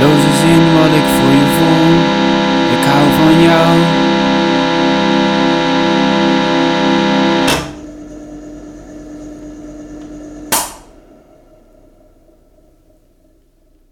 Noses in wat ik voor je voel.